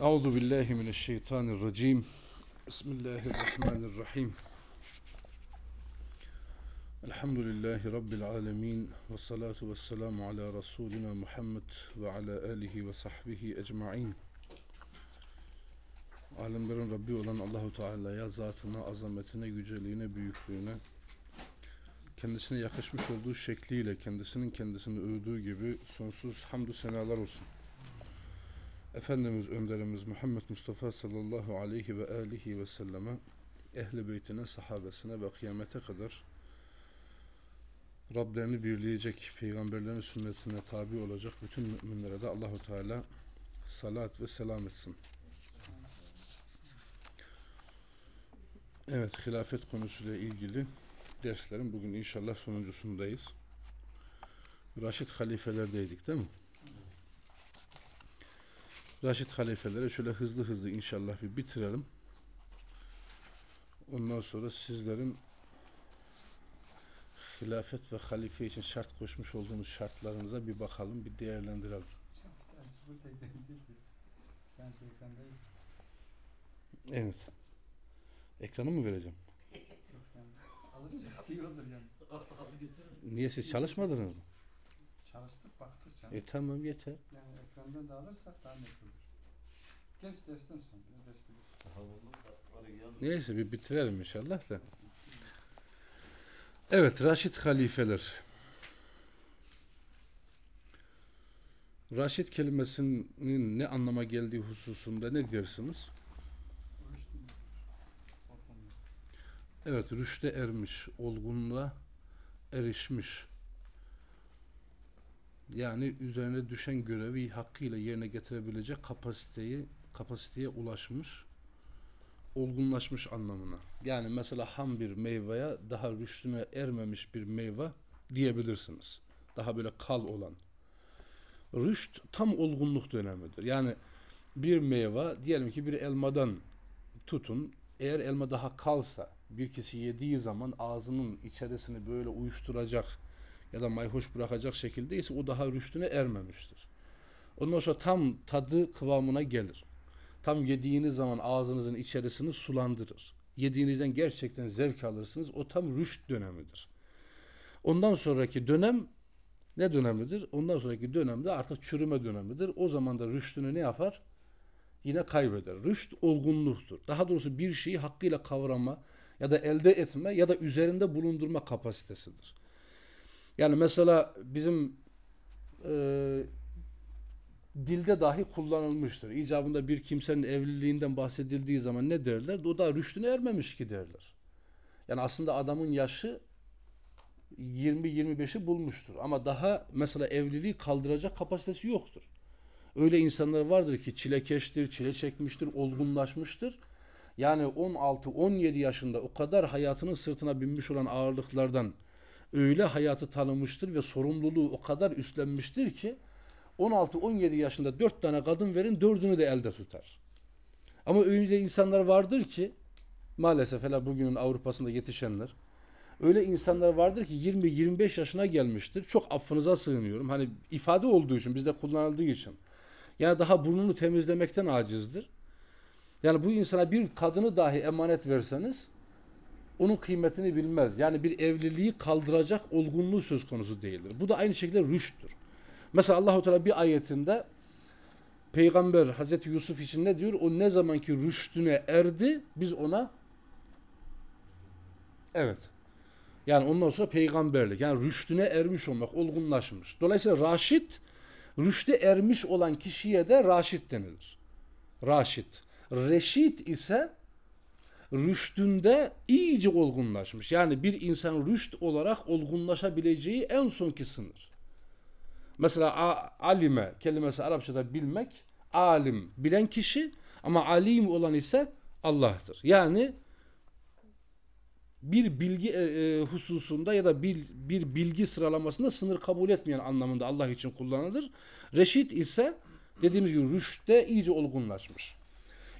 Euzu billahi mineşşeytanirracim. Bismillahirrahmanirrahim. Elhamdülillahi Rabbil alemin. Ve salatu ve selamu ala Resulina Muhammed ve ala alihi ve sahbihi ecma'in. Alemlerin Rabbi olan Allahu Teala'ya, zatına, azametine, yüceliğine, büyüklüğüne, kendisine yakışmış olduğu şekliyle kendisinin kendisini övdüğü gibi sonsuz hamdü senalar olsun. Efendimiz önderimiz Muhammed Mustafa sallallahu aleyhi ve alihi ve selleme ehli beytine, sahabesine ve kıyamete kadar Rablerini birleyecek, peygamberlerin sünnetine tabi olacak bütün müminlere de Allahu Teala salat ve selam etsin. Evet, hilafet konusuyla ilgili derslerin bugün inşallah sonuncusundayız. Raşid halifelerdeydik değil mi? Raşid halifeleri şöyle hızlı hızlı inşallah bir bitirelim. Ondan sonra sizlerin hilafet ve halife için şart koşmuş olduğunuz şartlarınıza bir bakalım, bir değerlendirelim. Evet. Ekranı mı vereceğim? Niye siz çalışmadınız mı? Çalıştık baktık canım. E tamam yeter. Yani ekrandan da alırsak daha net olur. Geç dersten sonra ders. Neyse bir bitirelim inşallah da. Evet, Raşid halifeler. Raşid kelimesinin ne anlama geldiği hususunda ne? Korkmuyor. Evet, rüşte ermiş, olgunluğa erişmiş. Yani üzerine düşen görevi hakkıyla yerine getirebilecek kapasiteyi kapasiteye ulaşmış, olgunlaşmış anlamına. Yani mesela ham bir meyveye daha rüştüne ermemiş bir meyve diyebilirsiniz. Daha böyle kal olan. Rüşt tam olgunluk dönemidir. Yani bir meyve diyelim ki bir elmadan tutun eğer elma daha kalsa bir kişi yediği zaman ağzının içerisini böyle uyuşturacak ya da mayhoş bırakacak şekildeyse o daha rüştüne ermemiştir. Ondan sonra tam tadı kıvamına gelir. Tam yediğiniz zaman ağzınızın içerisini sulandırır. Yediğinizden gerçekten zevk alırsınız. O tam rüşt dönemidir. Ondan sonraki dönem ne dönemidir? Ondan sonraki dönemde artık çürüme dönemidir. O zaman da rüştünü ne yapar? Yine kaybeder. Rüşt olgunluktur. Daha doğrusu bir şeyi hakkıyla kavrama ya da elde etme ya da üzerinde bulundurma kapasitesidir. Yani mesela bizim e, dilde dahi kullanılmıştır. İcabında bir kimsenin evliliğinden bahsedildiği zaman ne derler? O da rüştüne ermemiş ki derler. Yani aslında adamın yaşı 20-25'i bulmuştur. Ama daha mesela evliliği kaldıracak kapasitesi yoktur. Öyle insanlar vardır ki çilekeştir, çile çekmiştir, olgunlaşmıştır. Yani 16-17 yaşında o kadar hayatının sırtına binmiş olan ağırlıklardan öyle hayatı tanımıştır ve sorumluluğu o kadar üstlenmiştir ki 16-17 yaşında 4 tane kadın verin dördünü de elde tutar. Ama öyle insanlar vardır ki maalesef hele bugünün Avrupa'sında yetişenler öyle insanlar vardır ki 20-25 yaşına gelmiştir. Çok affınıza sığınıyorum. Hani ifade olduğu için bizde kullanıldığı için. Yani daha burnunu temizlemekten acizdir. Yani bu insana bir kadını dahi emanet verseniz onun kıymetini bilmez. Yani bir evliliği kaldıracak olgunluğu söz konusu değildir. Bu da aynı şekilde rüşttür. Mesela Allahu Teala bir ayetinde Peygamber Hazreti Yusuf için ne diyor? O ne zamanki rüştüne erdi biz ona evet yani ondan sonra peygamberlik yani rüştüne ermiş olmak, olgunlaşmış. Dolayısıyla raşit rüşte ermiş olan kişiye de raşit denilir. Raşit. Reşit ise rüştünde iyice olgunlaşmış. Yani bir insan rüşt olarak olgunlaşabileceği en sonki sınır. Mesela alime kelimesi Arapçada bilmek, alim bilen kişi ama alim olan ise Allah'tır. Yani bir bilgi e, e, hususunda ya da bir, bir bilgi sıralamasında sınır kabul etmeyen anlamında Allah için kullanılır. Reşit ise dediğimiz gibi rüştte iyice olgunlaşmış.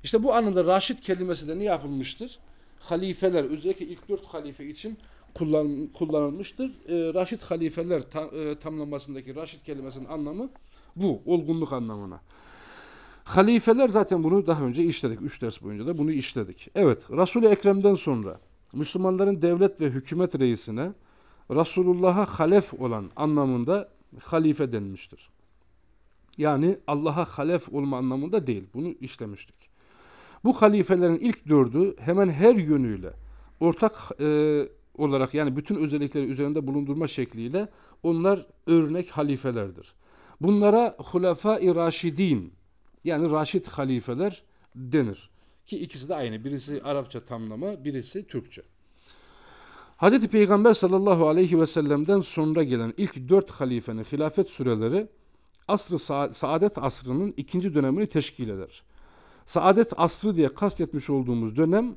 İşte bu anında Raşid kelimesi de ne yapılmıştır? Halifeler özellikle ilk dört halife için kullan, kullanılmıştır. E, Raşid halifeler ta, e, tamlamasındaki Raşid kelimesinin anlamı bu. Olgunluk anlamına. Halifeler zaten bunu daha önce işledik. Üç ders boyunca da bunu işledik. Evet, Resul-i Ekrem'den sonra Müslümanların devlet ve hükümet reisine Resulullah'a halef olan anlamında halife denmiştir. Yani Allah'a halef olma anlamında değil. Bunu işlemiştik. Bu halifelerin ilk dördü hemen her yönüyle ortak e, olarak yani bütün özellikleri üzerinde bulundurma şekliyle onlar örnek halifelerdir. Bunlara Hulefai Raşidin yani Raşid halifeler denir. Ki ikisi de aynı. Birisi Arapça tamlama, birisi Türkçe. Hz. Peygamber sallallahu aleyhi ve sellem'den sonra gelen ilk dört halifenin hilafet süreleri asr-ı sa saadet asrının ikinci dönemini teşkil eder. Saadet asrı diye kastetmiş olduğumuz dönem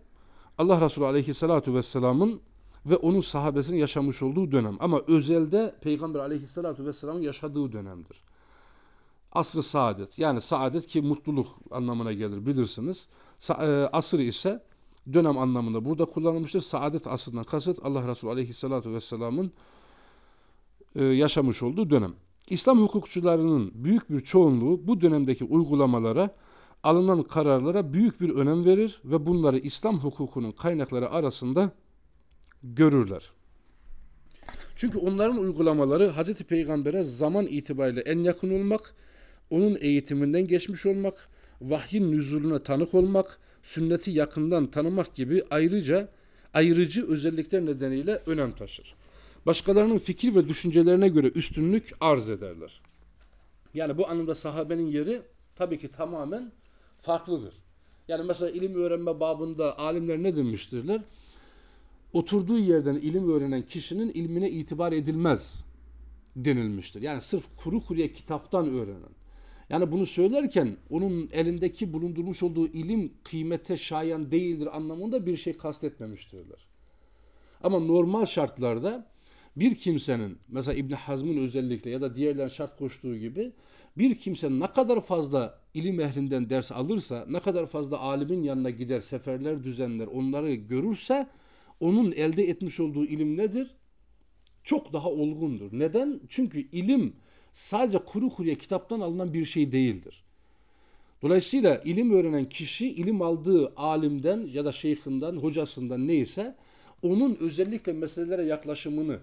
Allah Resulü aleyhissalatu vesselamın ve onun sahabesinin yaşamış olduğu dönem. Ama özelde Peygamber aleyhissalatu vesselamın yaşadığı dönemdir. Asr-ı saadet yani saadet ki mutluluk anlamına gelir bilirsiniz. E, asır ise dönem anlamında burada kullanılmıştır. Saadet asrından kasıt Allah Resulü aleyhissalatu vesselamın e, yaşamış olduğu dönem. İslam hukukçularının büyük bir çoğunluğu bu dönemdeki uygulamalara, alınan kararlara büyük bir önem verir ve bunları İslam hukukunun kaynakları arasında görürler. Çünkü onların uygulamaları Hz. Peygamber'e zaman itibariyle en yakın olmak, onun eğitiminden geçmiş olmak, vahyin nüzuluna tanık olmak, sünneti yakından tanımak gibi ayrıca ayrıcı özellikler nedeniyle önem taşır. Başkalarının fikir ve düşüncelerine göre üstünlük arz ederler. Yani bu anlamda sahabenin yeri tabii ki tamamen farklıdır. Yani mesela ilim öğrenme babında alimler ne demiştirler? Oturduğu yerden ilim öğrenen kişinin ilmine itibar edilmez denilmiştir. Yani sırf kuru kuruya kitaptan öğrenen. Yani bunu söylerken onun elindeki bulundurmuş olduğu ilim kıymete şayan değildir anlamında bir şey kastetmemiştirler. Ama normal şartlarda bir kimsenin mesela İbn Hazm'ın özellikle ya da diğerlerin şart koştuğu gibi bir kimse ne kadar fazla ilim ehlinden ders alırsa, ne kadar fazla alimin yanına gider, seferler düzenler, onları görürse onun elde etmiş olduğu ilim nedir? Çok daha olgundur. Neden? Çünkü ilim sadece kuru kuruya kitaptan alınan bir şey değildir. Dolayısıyla ilim öğrenen kişi ilim aldığı alimden ya da şeyhinden, hocasından neyse onun özellikle meselelere yaklaşımını,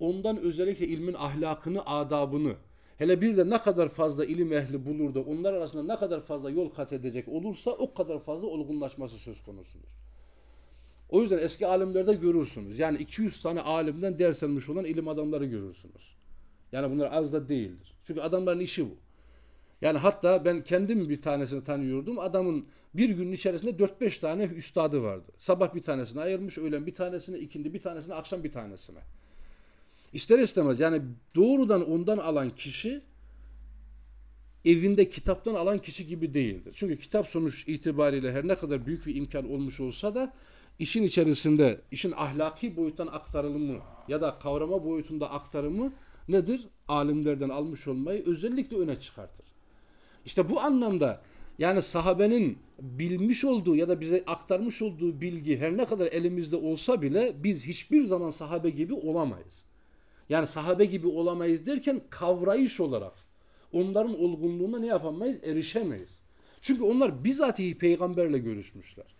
ondan özellikle ilmin ahlakını, adabını, hele bir de ne kadar fazla ilim ehli bulur da onlar arasında ne kadar fazla yol kat edecek olursa o kadar fazla olgunlaşması söz konusudur. O yüzden eski alimlerde görürsünüz. Yani 200 tane alimden ders almış olan ilim adamları görürsünüz. Yani bunlar az da değildir. Çünkü adamların işi bu. Yani hatta ben kendim bir tanesini tanıyordum. Adamın bir günün içerisinde 4-5 tane üstadı vardı. Sabah bir tanesini ayırmış, öğlen bir tanesine, ikindi bir tanesine, akşam bir tanesine. İster istemez yani doğrudan ondan alan kişi evinde kitaptan alan kişi gibi değildir. Çünkü kitap sonuç itibariyle her ne kadar büyük bir imkan olmuş olsa da işin içerisinde işin ahlaki boyuttan aktarılımı ya da kavrama boyutunda aktarımı nedir? Alimlerden almış olmayı özellikle öne çıkartır. İşte bu anlamda yani sahabenin bilmiş olduğu ya da bize aktarmış olduğu bilgi her ne kadar elimizde olsa bile biz hiçbir zaman sahabe gibi olamayız. Yani sahabe gibi olamayız derken kavrayış olarak onların olgunluğuna ne yapamayız? Erişemeyiz. Çünkü onlar bizatihi peygamberle görüşmüşler.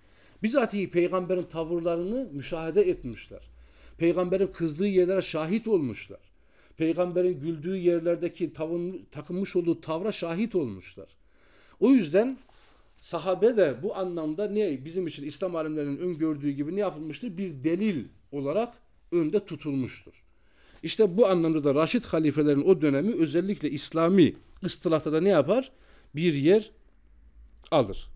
Bizatihi peygamberin tavırlarını müşahede etmişler. Peygamberin kızdığı yerlere şahit olmuşlar. Peygamberin güldüğü yerlerdeki tavın, takınmış olduğu tavra şahit olmuşlar. O yüzden sahabe de bu anlamda ne bizim için İslam alimlerinin öngördüğü gibi ne yapılmıştır? Bir delil olarak önde tutulmuştur. İşte bu anlamda da Raşid halifelerin o dönemi özellikle İslami ıstılahta da ne yapar? Bir yer alır.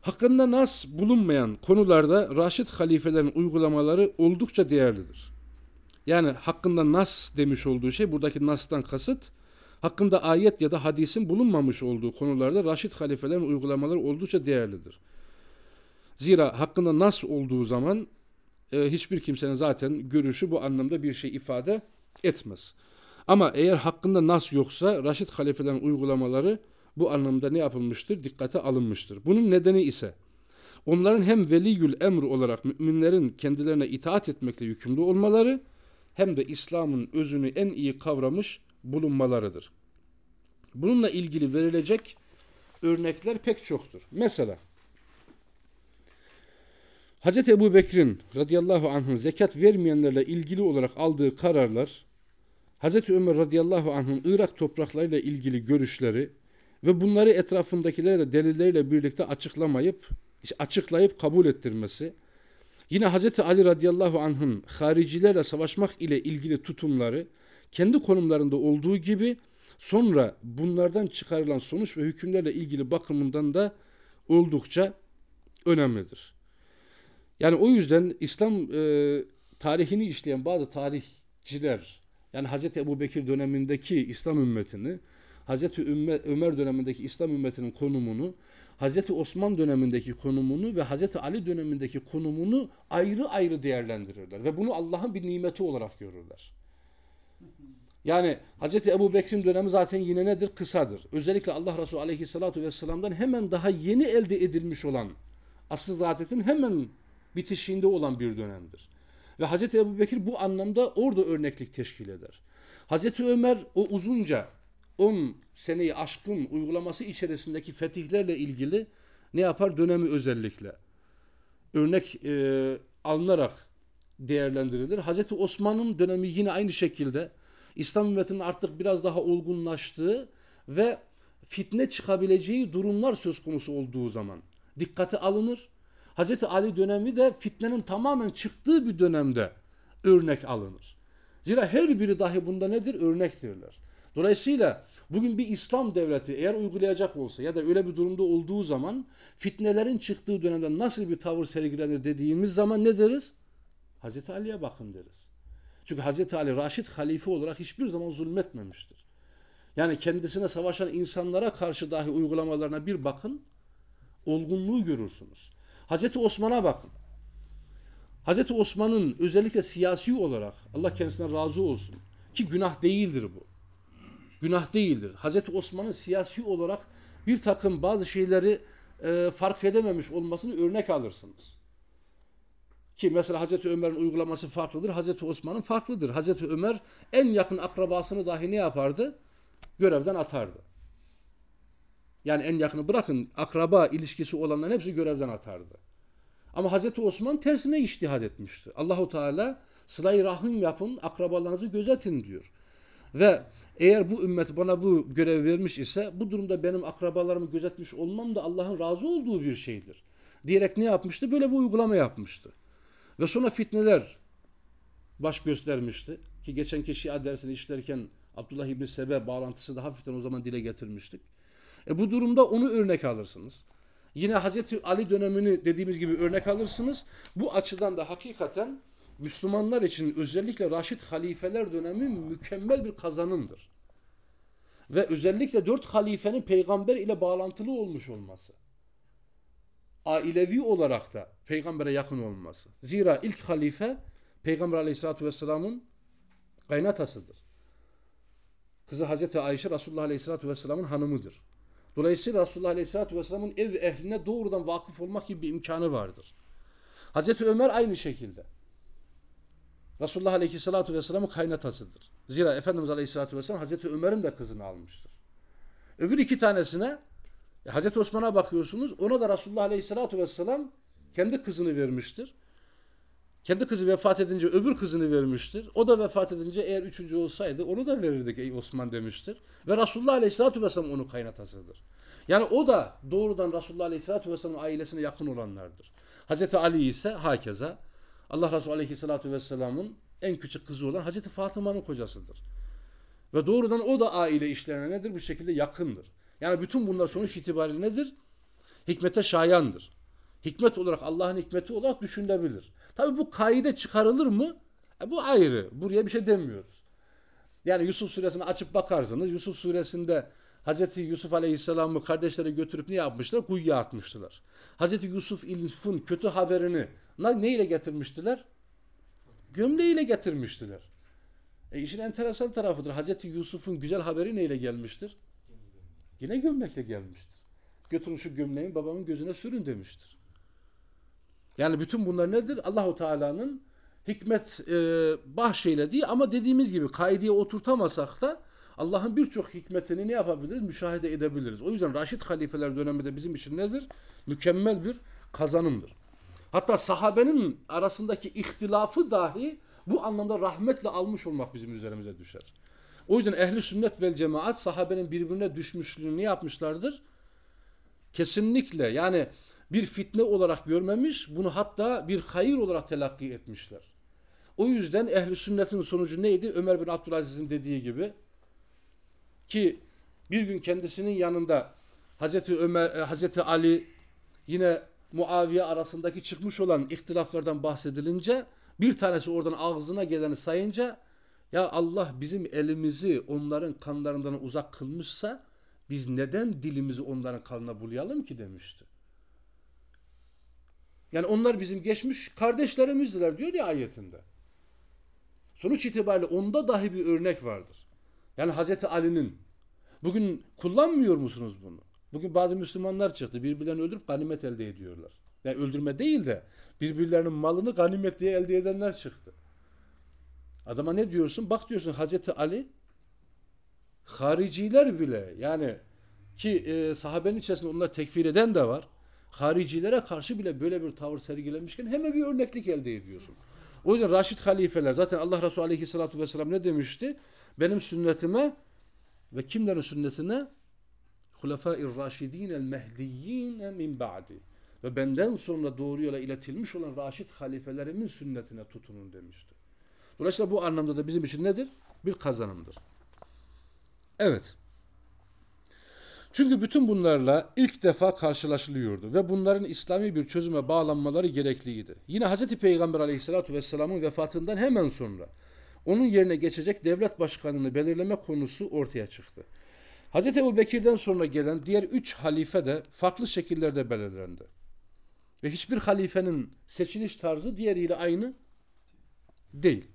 Hakkında nas bulunmayan konularda Raşid halifelerin uygulamaları oldukça değerlidir. Yani hakkında nas demiş olduğu şey buradaki nastan kasıt hakkında ayet ya da hadisin bulunmamış olduğu konularda Raşid halifelerin uygulamaları oldukça değerlidir. Zira hakkında nas olduğu zaman e, hiçbir kimsenin zaten görüşü bu anlamda bir şey ifade etmez. Ama eğer hakkında nas yoksa Raşid halifelerin uygulamaları bu anlamda ne yapılmıştır? Dikkate alınmıştır. Bunun nedeni ise onların hem veliyül emr olarak müminlerin kendilerine itaat etmekle yükümlü olmaları hem de İslam'ın özünü en iyi kavramış bulunmalarıdır. Bununla ilgili verilecek örnekler pek çoktur. Mesela Hz. Ebu Bekir'in radıyallahu anh'ın zekat vermeyenlerle ilgili olarak aldığı kararlar, Hz. Ömer radıyallahu anh'ın Irak topraklarıyla ilgili görüşleri ve bunları etrafındakilere de delilleriyle birlikte açıklamayıp, açıklayıp kabul ettirmesi, yine Hz. Ali radıyallahu anh'ın haricilerle savaşmak ile ilgili tutumları, kendi konumlarında olduğu gibi sonra bunlardan çıkarılan sonuç ve hükümlerle ilgili bakımından da oldukça önemlidir. Yani o yüzden İslam e, tarihini işleyen bazı tarihçiler yani Hz. Ebu Bekir dönemindeki İslam ümmetini Hz. Ömer dönemindeki İslam ümmetinin konumunu, Hz. Osman dönemindeki konumunu ve Hz. Ali dönemindeki konumunu ayrı ayrı değerlendirirler. Ve bunu Allah'ın bir nimeti olarak görürler. Yani Hz. Ebu Bekir'in dönemi zaten yine nedir? Kısadır. Özellikle Allah Resulü Aleyhisselatü Vesselam'dan hemen daha yeni elde edilmiş olan asıl zaadetin hemen bitişiğinde olan bir dönemdir. Ve Hz. Ebu Bekir bu anlamda orada örneklik teşkil eder. Hz. Ömer o uzunca 10 seneyi aşkın uygulaması içerisindeki fetihlerle ilgili ne yapar? Dönemi özellikle. Örnek e, alınarak değerlendirilir. Hz. Osman'ın dönemi yine aynı şekilde İslam ümmetinin artık biraz daha olgunlaştığı ve fitne çıkabileceği durumlar söz konusu olduğu zaman dikkate alınır. Hz. Ali dönemi de fitnenin tamamen çıktığı bir dönemde örnek alınır. Zira her biri dahi bunda nedir? Örnektirler. Dolayısıyla bugün bir İslam devleti eğer uygulayacak olsa ya da öyle bir durumda olduğu zaman fitnelerin çıktığı dönemde nasıl bir tavır sergilenir dediğimiz zaman ne deriz? Hazreti Ali'ye bakın deriz. Çünkü Hazreti Ali Raşid halife olarak hiçbir zaman zulmetmemiştir. Yani kendisine savaşan insanlara karşı dahi uygulamalarına bir bakın, olgunluğu görürsünüz. Hazreti Osman'a bakın. Hazreti Osman'ın özellikle siyasi olarak Allah kendisine razı olsun ki günah değildir bu. Günah değildir. Hazreti Osman'ın siyasi olarak bir takım bazı şeyleri e, fark edememiş olmasını örnek alırsınız. Ki mesela Hazreti Ömer'in uygulaması farklıdır. Hazreti Osman'ın farklıdır. Hazreti Ömer en yakın akrabasını dahi ne yapardı? Görevden atardı. Yani en yakını bırakın akraba ilişkisi olanların hepsi görevden atardı. Ama Hazreti Osman tersine iştihad etmişti. Allahu Teala sıla rahim yapın, akrabalarınızı gözetin diyor. Ve eğer bu ümmet bana bu görev vermiş ise bu durumda benim akrabalarımı gözetmiş olmam da Allah'ın razı olduğu bir şeydir. Diyerek ne yapmıştı? Böyle bir uygulama yapmıştı. Ve sonra fitneler baş göstermişti. Ki geçenki Şia dersini işlerken Abdullah İbni Sebe bağlantısı da hafiften o zaman dile getirmiştik. E bu durumda onu örnek alırsınız. Yine Hazreti Ali dönemini dediğimiz gibi örnek alırsınız. Bu açıdan da hakikaten Müslümanlar için özellikle Raşid halifeler dönemi mükemmel bir kazanımdır. Ve özellikle dört halifenin peygamber ile bağlantılı olmuş olması. Ailevi olarak da peygambere yakın olması. Zira ilk halife peygamber aleyhissalatü vesselamın kaynatasıdır. Kızı Hazreti Ayşe Resulullah aleyhissalatü vesselamın hanımıdır. Dolayısıyla Resulullah Aleyhisselatü Vesselam'ın ev ehline doğrudan vakıf olmak gibi bir imkanı vardır. Hazreti Ömer aynı şekilde. Resulullah Aleyhisselatü Vesselam'ın kaynatasıdır. Zira Efendimiz Aleyhisselatü Vesselam Hazreti Ömer'in de kızını almıştır. Öbür iki tanesine e, Hazreti Osman'a bakıyorsunuz. Ona da Resulullah Aleyhisselatü Vesselam kendi kızını vermiştir. Kendi kızı vefat edince öbür kızını vermiştir. O da vefat edince eğer üçüncü olsaydı onu da verirdik ey Osman demiştir. Ve Resulullah Aleyhisselatü Vesselam onun kaynatasıdır. Yani o da doğrudan Resulullah Aleyhisselatü Vesselam'ın ailesine yakın olanlardır. Hazreti Ali ise hakeza Allah Resulü Aleyhisselatü Vesselam'ın en küçük kızı olan Hazreti Fatıma'nın kocasıdır. Ve doğrudan o da aile işlerine nedir? Bu şekilde yakındır. Yani bütün bunlar sonuç itibariyle nedir? Hikmete şayandır. Hikmet olarak Allah'ın hikmeti olarak düşünülebilir. Tabi bu kaide çıkarılır mı? E bu ayrı. Buraya bir şey demiyoruz. Yani Yusuf suresini açıp bakarsanız Yusuf suresinde Hazreti Yusuf Aleyhisselam'ı kardeşleri götürüp ne yapmışlar? Kuyuya atmıştılar. Hazreti Yusuf Yusuf'un kötü haberini ne ile getirmiştiler? Gömleğiyle getirmiştiler. E işin enteresan tarafıdır. Hazreti Yusuf'un güzel haberi neyle gelmiştir? Yine gömlekle gelmiştir. Götürün şu gömleğin babamın gözüne sürün demiştir. Yani bütün bunlar nedir? Allahu Teala'nın hikmet e, bahşeylediği ama dediğimiz gibi kaideye oturtamasak da Allah'ın birçok hikmetini ne yapabiliriz? Müşahede edebiliriz. O yüzden Raşid halifeler döneminde bizim için nedir? Mükemmel bir kazanımdır. Hatta sahabenin arasındaki ihtilafı dahi bu anlamda rahmetle almış olmak bizim üzerimize düşer. O yüzden ehli sünnet vel cemaat sahabenin birbirine düşmüşlüğünü ne yapmışlardır? Kesinlikle yani bir fitne olarak görmemiş, bunu hatta bir hayır olarak telakki etmişler. O yüzden ehli sünnetin sonucu neydi? Ömer bin Abdülaziz'in dediği gibi ki bir gün kendisinin yanında Hazreti Ömer, e, Hazreti Ali yine Muaviye arasındaki çıkmış olan ihtilaflardan bahsedilince bir tanesi oradan ağzına geleni sayınca ya Allah bizim elimizi onların kanlarından uzak kılmışsa biz neden dilimizi onların kanına bulayalım ki demişti. Yani onlar bizim geçmiş kardeşlerimizdiler diyor ya ayetinde. Sonuç itibariyle onda dahi bir örnek vardır. Yani Hazreti Ali'nin bugün kullanmıyor musunuz bunu? Bugün bazı Müslümanlar çıktı birbirlerini öldürüp ganimet elde ediyorlar. Yani öldürme değil de birbirlerinin malını ganimet diye elde edenler çıktı. Adama ne diyorsun? Bak diyorsun Hazreti Ali hariciler bile yani ki e, sahabenin içerisinde onları tekfir eden de var. Haricilere karşı bile böyle bir tavır sergilemişken hemen bir örneklik elde ediyorsun. O yüzden Raşid halifeler zaten Allah Resulü Aleyhisselatü Vesselam ne demişti? Benim sünnetime ve kimlerin sünnetine? Hulefâ-i Raşidîn el Mehdiyyin min ba'di. Ve benden sonra doğru yola iletilmiş olan Raşid halifelerimin sünnetine tutunun demişti. Dolayısıyla bu anlamda da bizim için nedir? Bir kazanımdır. Evet. Çünkü bütün bunlarla ilk defa karşılaşılıyordu ve bunların İslami bir çözüme bağlanmaları gerekliydi. Yine Hz. Peygamber aleyhissalatü vesselamın vefatından hemen sonra onun yerine geçecek devlet başkanını belirleme konusu ortaya çıktı. Hz. Ebu Bekir'den sonra gelen diğer üç halife de farklı şekillerde belirlendi. Ve hiçbir halifenin seçiliş tarzı diğeriyle aynı değil.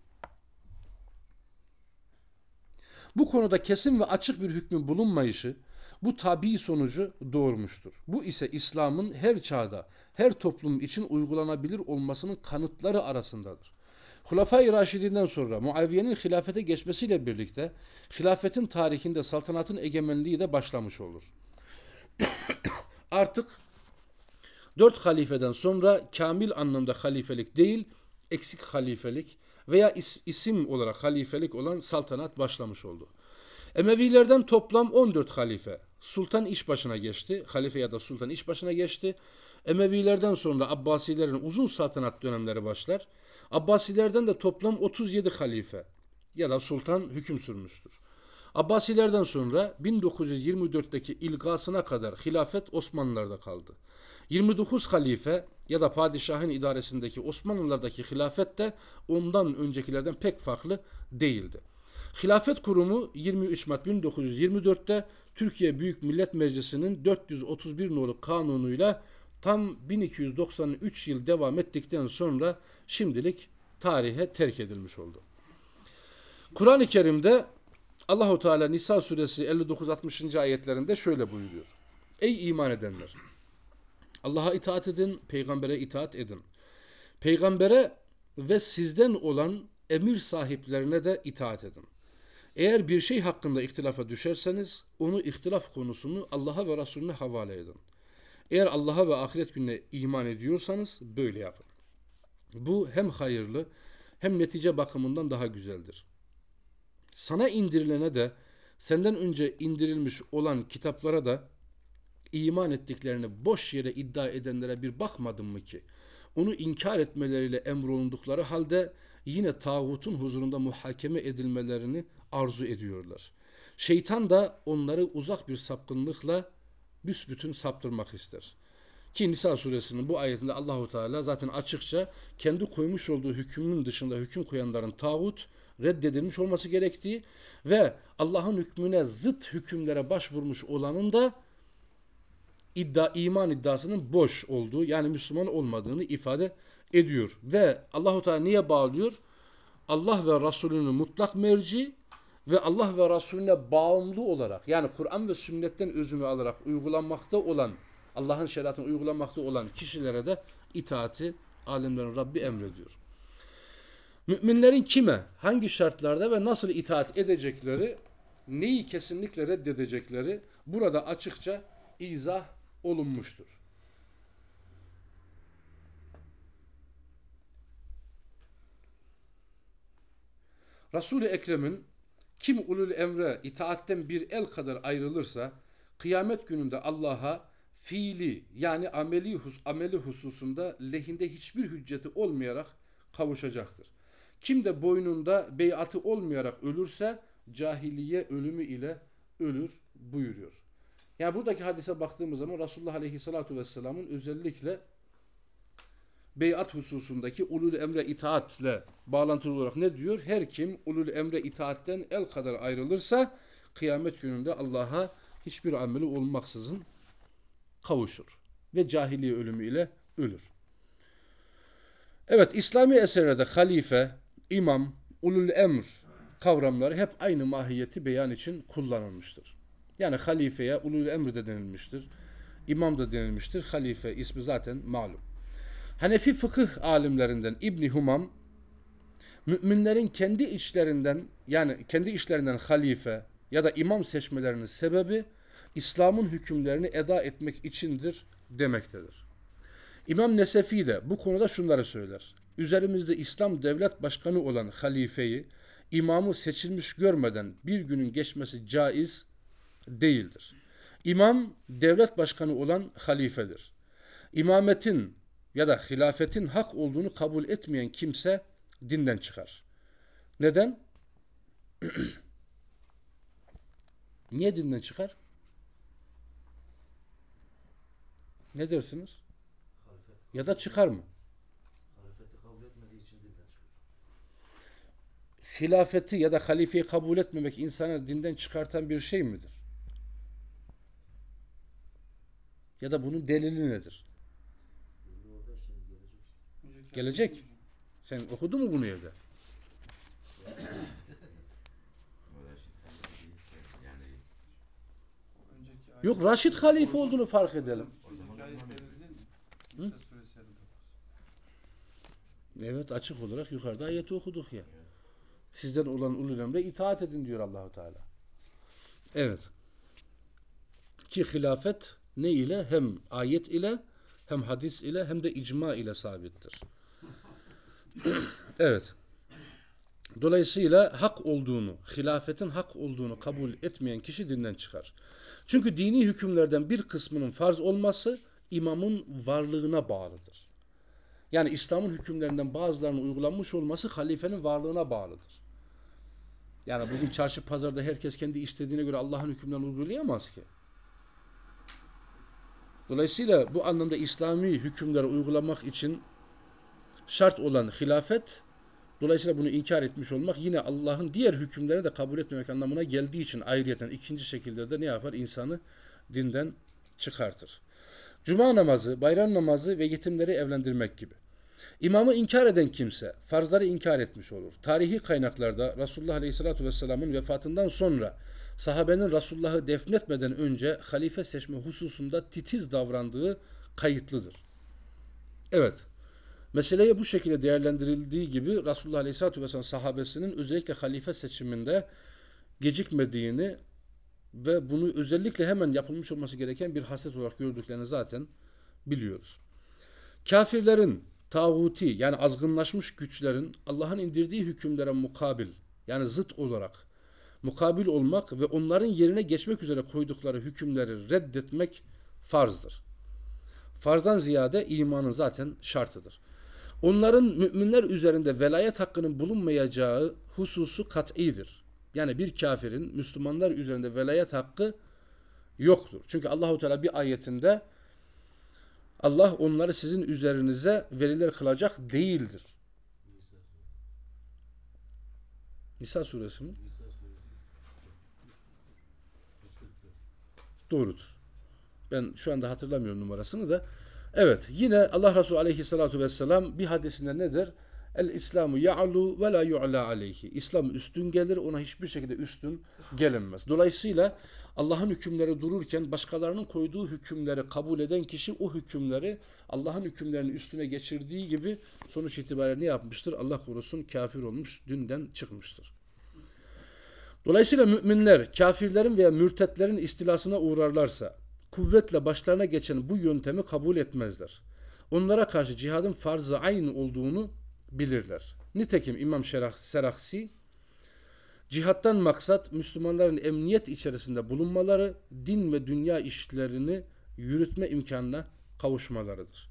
Bu konuda kesin ve açık bir hükmün bulunmayışı bu tabi sonucu doğurmuştur. Bu ise İslam'ın her çağda, her toplum için uygulanabilir olmasının kanıtları arasındadır. Hulafai Raşidinden sonra Muaviye'nin hilafete geçmesiyle birlikte hilafetin tarihinde saltanatın egemenliği de başlamış olur. Artık dört halifeden sonra kamil anlamda halifelik değil, eksik halifelik veya is isim olarak halifelik olan saltanat başlamış oldu. Emevilerden toplam 14 halife, sultan iş başına geçti. Halife ya da sultan iş başına geçti. Emevilerden sonra Abbasilerin uzun saltanat dönemleri başlar. Abbasilerden de toplam 37 halife ya da sultan hüküm sürmüştür. Abbasilerden sonra 1924'teki ilgasına kadar hilafet Osmanlılarda kaldı. 29 halife ya da padişahın idaresindeki Osmanlılardaki hilafet de ondan öncekilerden pek farklı değildi. Hilafet kurumu 23 Mart 1924'te Türkiye Büyük Millet Meclisi'nin 431 nolu kanunuyla tam 1293 yıl devam ettikten sonra şimdilik tarihe terk edilmiş oldu. Kur'an-ı Kerim'de Allahu Teala Nisa suresi 59-60. ayetlerinde şöyle buyuruyor. Ey iman edenler! Allah'a itaat edin, peygambere itaat edin. Peygambere ve sizden olan emir sahiplerine de itaat edin. Eğer bir şey hakkında ihtilafa düşerseniz onu ihtilaf konusunu Allah'a ve Resulüne havale edin. Eğer Allah'a ve ahiret gününe iman ediyorsanız böyle yapın. Bu hem hayırlı hem netice bakımından daha güzeldir. Sana indirilene de senden önce indirilmiş olan kitaplara da iman ettiklerini boş yere iddia edenlere bir bakmadın mı ki? Onu inkar etmeleriyle emrolundukları halde yine tağutun huzurunda muhakeme edilmelerini arzu ediyorlar. Şeytan da onları uzak bir sapkınlıkla büsbütün saptırmak ister. Ki Nisa suresinin bu ayetinde Allahu Teala zaten açıkça kendi koymuş olduğu hükmün dışında hüküm koyanların tağut reddedilmiş olması gerektiği ve Allah'ın hükmüne zıt hükümlere başvurmuş olanın da iddia iman iddiasının boş olduğu yani Müslüman olmadığını ifade ediyor ve Allahu Teala niye bağlıyor? Allah ve Resulünün mutlak merci ve Allah ve Resulüne bağımlı olarak yani Kur'an ve sünnetten özünü alarak uygulanmakta olan Allah'ın şeriatını uygulanmakta olan kişilere de itaati alemlerin Rabbi emrediyor. Müminlerin kime, hangi şartlarda ve nasıl itaat edecekleri neyi kesinlikle reddedecekleri burada açıkça izah olunmuştur. Resul-i Ekrem'in kim ulul emre itaatten bir el kadar ayrılırsa kıyamet gününde Allah'a fiili yani ameli, hus ameli hususunda lehinde hiçbir hücceti olmayarak kavuşacaktır. Kim de boynunda beyatı olmayarak ölürse cahiliye ölümü ile ölür buyuruyor. Yani buradaki hadise baktığımız zaman Resulullah Aleyhisselatü Vesselam'ın özellikle beyat hususundaki ulul emre itaatle bağlantılı olarak ne diyor? Her kim ulul emre itaatten el kadar ayrılırsa kıyamet gününde Allah'a hiçbir ameli olmaksızın kavuşur ve cahiliye ölümüyle ölür. Evet İslami eserlerde halife, imam, ulul emr kavramları hep aynı mahiyeti beyan için kullanılmıştır. Yani halifeye ulul emr de denilmiştir. İmam da denilmiştir. Halife ismi zaten malum. Hanefi fıkıh alimlerinden İbni Humam müminlerin kendi içlerinden yani kendi işlerinden halife ya da imam seçmelerinin sebebi İslam'ın hükümlerini eda etmek içindir demektedir. İmam Nesefi de bu konuda şunları söyler. Üzerimizde İslam devlet başkanı olan halifeyi imamı seçilmiş görmeden bir günün geçmesi caiz değildir. İmam devlet başkanı olan halifedir. İmametin ya da hilafetin hak olduğunu kabul etmeyen kimse dinden çıkar. Neden? Niye dinden çıkar? Ne dersiniz? Ya da çıkar mı? Halifeti kabul etmediği için dinden çıkıyor. Hilafeti ya da halifeyi kabul etmemek insanı dinden çıkartan bir şey midir? Ya da bunun delili nedir? Şimdi orada şimdi gelecek. Önceki Gelecek. Sen okudun mu bunu evde? Yok Raşid halife olduğunu fark edelim. 59. Evet açık olarak yukarıda ayeti okuduk ya. Sizden olan ulul emre itaat edin diyor Allahu Teala. Evet. Ki hilafet ne ile hem ayet ile hem hadis ile hem de icma ile sabittir. Evet. Dolayısıyla hak olduğunu, hilafetin hak olduğunu kabul etmeyen kişi dinden çıkar. Çünkü dini hükümlerden bir kısmının farz olması imamın varlığına bağlıdır. Yani İslam'ın hükümlerinden bazılarının uygulanmış olması halifenin varlığına bağlıdır. Yani bugün çarşı pazarda herkes kendi istediğine göre Allah'ın hükümlerini uygulayamaz ki. Dolayısıyla bu anlamda İslami hükümleri uygulamak için şart olan hilafet, dolayısıyla bunu inkar etmiş olmak yine Allah'ın diğer hükümlerini de kabul etmemek anlamına geldiği için ayrıyeten ikinci şekilde de ne yapar? İnsanı dinden çıkartır. Cuma namazı, bayram namazı ve yetimleri evlendirmek gibi. İmamı inkar eden kimse farzları inkar etmiş olur. Tarihi kaynaklarda Resulullah Aleyhisselatü Vesselam'ın vefatından sonra sahabenin Resulullah'ı defnetmeden önce halife seçme hususunda titiz davrandığı kayıtlıdır. Evet. Meseleye bu şekilde değerlendirildiği gibi Resulullah Aleyhisselatü Vesselam sahabesinin özellikle halife seçiminde gecikmediğini ve bunu özellikle hemen yapılmış olması gereken bir hasret olarak gördüklerini zaten biliyoruz. Kafirlerin, tağuti yani azgınlaşmış güçlerin Allah'ın indirdiği hükümlere mukabil yani zıt olarak mukabil olmak ve onların yerine geçmek üzere koydukları hükümleri reddetmek farzdır. Farzdan ziyade imanın zaten şartıdır. Onların müminler üzerinde velayet hakkının bulunmayacağı hususu kat'idir. Yani bir kafirin Müslümanlar üzerinde velayet hakkı yoktur. Çünkü Allahu Teala bir ayetinde Allah onları sizin üzerinize veliler kılacak değildir. Nisa suresi mi? Doğrudur. Ben şu anda hatırlamıyorum numarasını da. Evet yine Allah Resulü aleyhissalatu vesselam bir hadisinde nedir? El İslamu ya'lu ve la yu'la aleyhi. İslam üstün gelir ona hiçbir şekilde üstün gelinmez. Dolayısıyla Allah'ın hükümleri dururken başkalarının koyduğu hükümleri kabul eden kişi o hükümleri Allah'ın hükümlerini üstüne geçirdiği gibi sonuç itibariyle ne yapmıştır? Allah korusun kafir olmuş, dünden çıkmıştır. Dolayısıyla müminler kafirlerin veya mürtetlerin istilasına uğrarlarsa kuvvetle başlarına geçen bu yöntemi kabul etmezler. Onlara karşı cihadın farz-ı ayn olduğunu bilirler. Nitekim İmam Şerah- Seraksi cihattan maksat Müslümanların emniyet içerisinde bulunmaları, din ve dünya işlerini yürütme imkanına kavuşmalarıdır.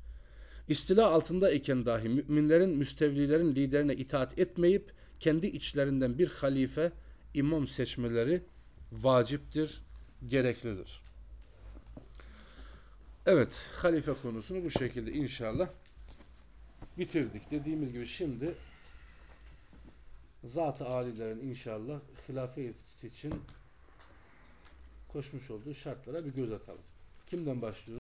İstila altındayken dahi müminlerin müstevlilerin liderine itaat etmeyip kendi içlerinden bir halife imam seçmeleri vaciptir, gereklidir. Evet, halife konusunu bu şekilde inşallah bitirdik. Dediğimiz gibi şimdi zat-ı alilerin inşallah hilafet için koşmuş olduğu şartlara bir göz atalım. Kimden başlıyoruz?